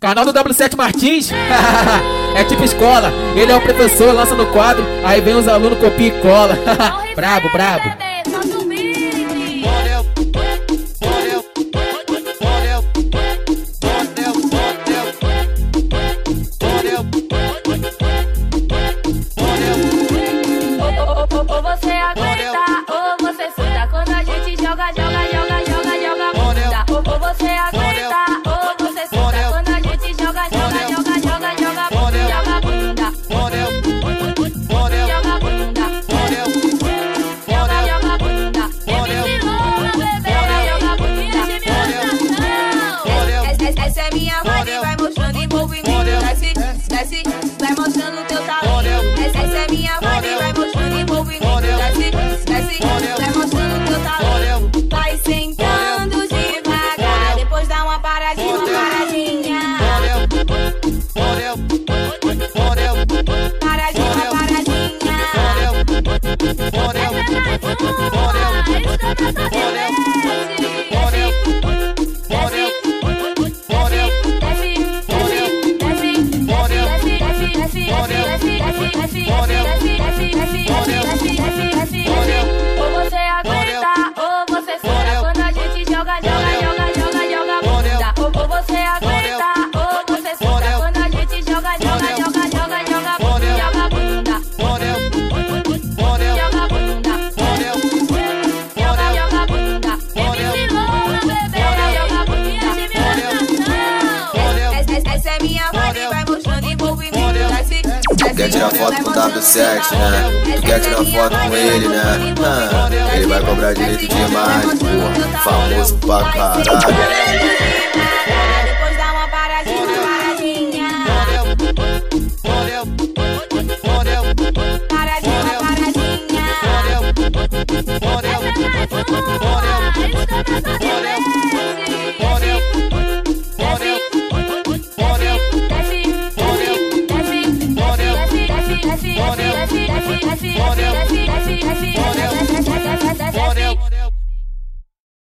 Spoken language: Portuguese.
Canal do W7 Martins. é tipo escola. Ele é o professor, lança no quadro. Aí vem os alunos, copia e cola. brabo, brabo. Borel, quer tirar foto com o W7, né? Tu quer tirar foto com ele, né? Ah, ele vai cobrar direito demais, porra. Famoso pra caralho. Uma